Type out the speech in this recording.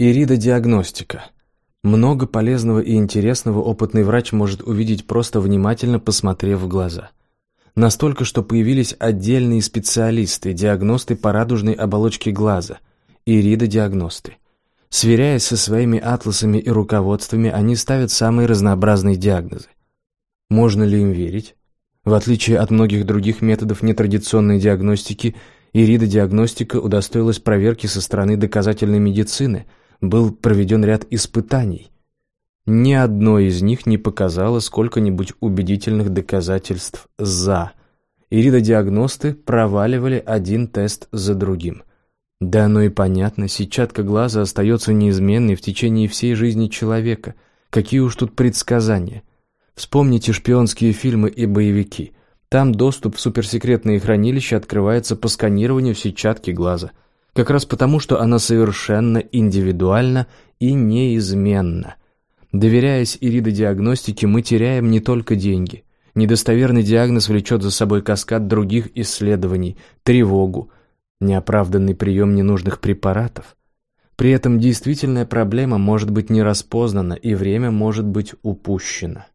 Иридодиагностика. Много полезного и интересного опытный врач может увидеть, просто внимательно посмотрев в глаза. Настолько, что появились отдельные специалисты, диагносты по радужной оболочке глаза, иридодиагносты. Сверяясь со своими атласами и руководствами, они ставят самые разнообразные диагнозы. Можно ли им верить? В отличие от многих других методов нетрадиционной диагностики, иридодиагностика удостоилась проверки со стороны доказательной медицины – был проведен ряд испытаний. Ни одно из них не показало сколько-нибудь убедительных доказательств «за». Иридодиагносты проваливали один тест за другим. Да оно и понятно, сетчатка глаза остается неизменной в течение всей жизни человека. Какие уж тут предсказания. Вспомните шпионские фильмы и боевики. Там доступ в суперсекретные хранилища открывается по сканированию сетчатки глаза – как раз потому, что она совершенно индивидуальна и неизменна. Доверяясь иридодиагностике, мы теряем не только деньги. Недостоверный диагноз влечет за собой каскад других исследований, тревогу, неоправданный прием ненужных препаратов. При этом действительная проблема может быть не распознана и время может быть упущено.